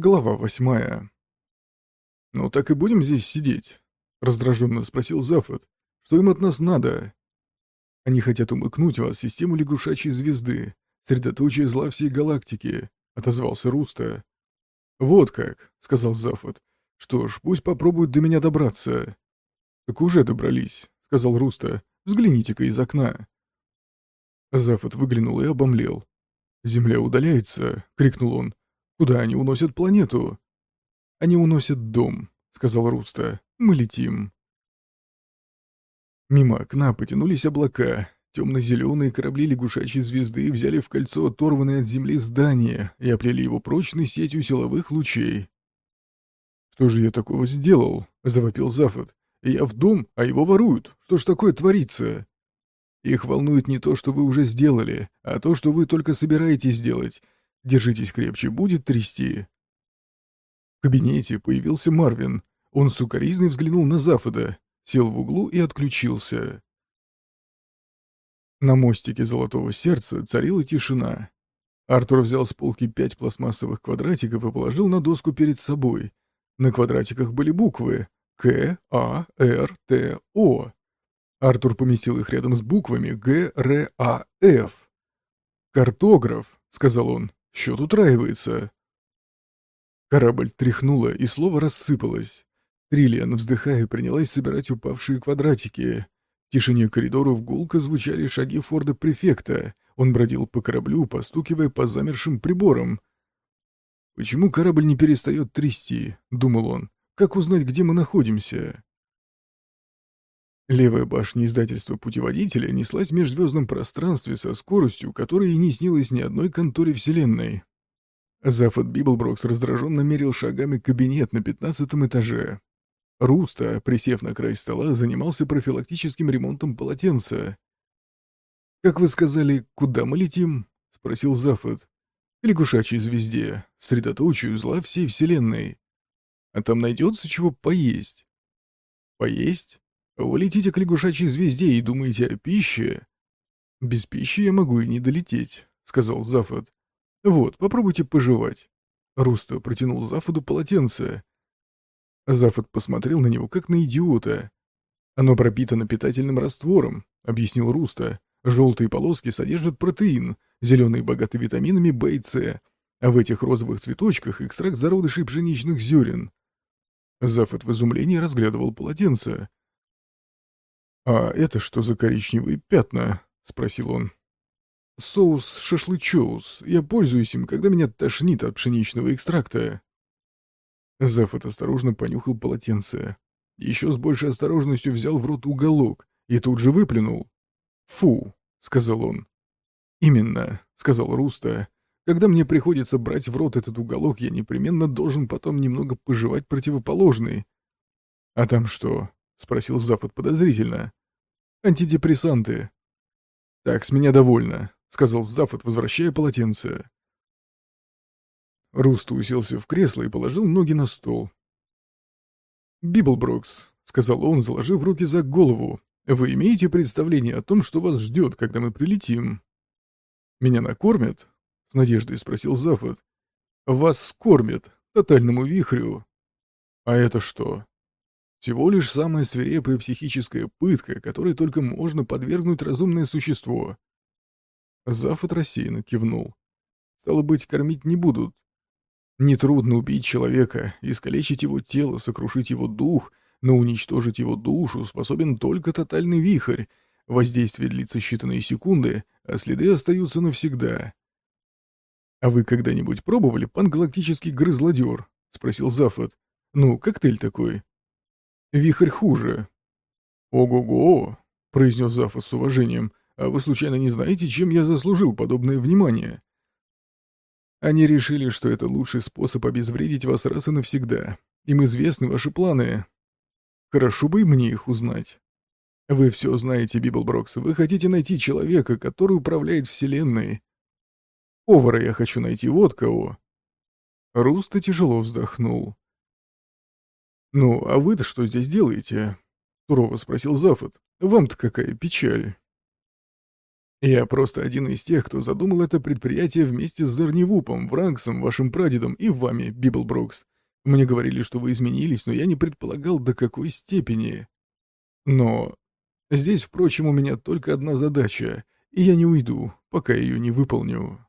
Глава восьмая. «Ну так и будем здесь сидеть?» — раздраженно спросил Зафот. «Что им от нас надо?» «Они хотят умыкнуть вас в систему лягушачьей звезды, средоточие зла всей галактики», — отозвался Руста. «Вот как», — сказал Зафот. «Что ж, пусть попробуют до меня добраться». «Так уже добрались», — сказал Руста. «Взгляните-ка из окна». Зафот выглянул и обомлел. «Земля удаляется», — крикнул он. Куда они уносят планету? Они уносят дом, сказал Руста. Мы летим. Мимо окна потянулись облака. Темно-зеленые корабли лягушачьей звезды взяли в кольцо оторванное от земли здание и оплели его прочной сетью силовых лучей. «Что же я такого сделал?» — завопил Зафот. «Я в дом, а его воруют. Что ж такое творится?» «Их волнует не то, что вы уже сделали, а то, что вы только собираетесь сделать. Держитесь крепче, будет трясти. В кабинете появился Марвин. Он сукоризной взглянул на Зафода, сел в углу и отключился. На мостике Золотого Сердца царила тишина. Артур взял с полки пять пластмассовых квадратиков и положил на доску перед собой. На квадратиках были буквы К, А, Р, Т, О. Артур поместил их рядом с буквами Г, Р, А, Ф. «Картограф», — сказал он. Счет утраивается. Корабль тряхнула, и слово рассыпалось. Триллиан, вздыхая, принялась собирать упавшие квадратики. В тишине коридоров гулко звучали шаги Форда-префекта. Он бродил по кораблю, постукивая по замершим приборам. «Почему корабль не перестает трясти?» — думал он. «Как узнать, где мы находимся?» Левая башня издательства «Путеводителя» неслась в межзвездном пространстве со скоростью, которой и не снилось ни одной конторе Вселенной. Зафод Библброкс раздраженно мерил шагами кабинет на пятнадцатом этаже. Руста, присев на край стола, занимался профилактическим ремонтом полотенца. «Как вы сказали, куда мы летим?» — спросил Зафод. «К лягушачьей звезде, средоточию зла всей Вселенной. А там найдется чего поесть?» «Поесть?» Вы летите к лягушачьей звезде и думаете о пище? Без пищи я могу и не долететь, сказал Зафот. Вот, попробуйте пожевать. Руста протянул Зафоду полотенце. Зафот посмотрел на него, как на идиота. Оно пропитано питательным раствором, объяснил Руста. Желтые полоски содержат протеин, зеленые богаты витаминами В и С, а в этих розовых цветочках экстракт зародышей пшеничных зерен. Зафот в изумлении разглядывал полотенце. «А это что за коричневые пятна?» — спросил он. «Соус шашлычоус. Я пользуюсь им, когда меня тошнит от пшеничного экстракта». Зафот осторожно понюхал полотенце. Еще с большей осторожностью взял в рот уголок и тут же выплюнул. «Фу», — сказал он. «Именно», — сказал Руста. «Когда мне приходится брать в рот этот уголок, я непременно должен потом немного пожевать противоположный». «А там что?» — спросил Зафод подозрительно. Антидепрессанты. Так, с меня довольно, сказал Зафод, возвращая полотенце. Руста уселся в кресло и положил ноги на стол. «Библброкс», — сказал он, заложив руки за голову, — «вы имеете представление о том, что вас ждет, когда мы прилетим?» «Меня накормят?» — с надеждой спросил Запад. «Вас скормят, тотальному вихрю». «А это что?» Всего лишь самая свирепая психическая пытка, которой только можно подвергнуть разумное существо. Зафот рассеянно кивнул. Стало быть, кормить не будут. Нетрудно убить человека, искалечить его тело, сокрушить его дух, но уничтожить его душу способен только тотальный вихрь. Воздействие длится считанные секунды, а следы остаются навсегда. «А вы когда-нибудь пробовали пангалактический грызлодер?» — спросил Зафот. «Ну, коктейль такой». Вихрь хуже. Ого-го, произнес Зафа с уважением. А вы случайно не знаете, чем я заслужил подобное внимание? Они решили, что это лучший способ обезвредить вас раз и навсегда. Им известны ваши планы. Хорошо бы и мне их узнать. Вы все знаете, Библброкс. Вы хотите найти человека, который управляет Вселенной. Повара я хочу найти, вот кого. Руста тяжело вздохнул. «Ну, а вы-то что здесь делаете?» — сурово спросил Зафод. «Вам-то какая печаль?» Я просто один из тех, кто задумал это предприятие вместе с Зарнивупом, Вранксом, вашим прадедом и вами, Библброкс. Мне говорили, что вы изменились, но я не предполагал, до какой степени. Но здесь, впрочем, у меня только одна задача, и я не уйду, пока ее не выполню.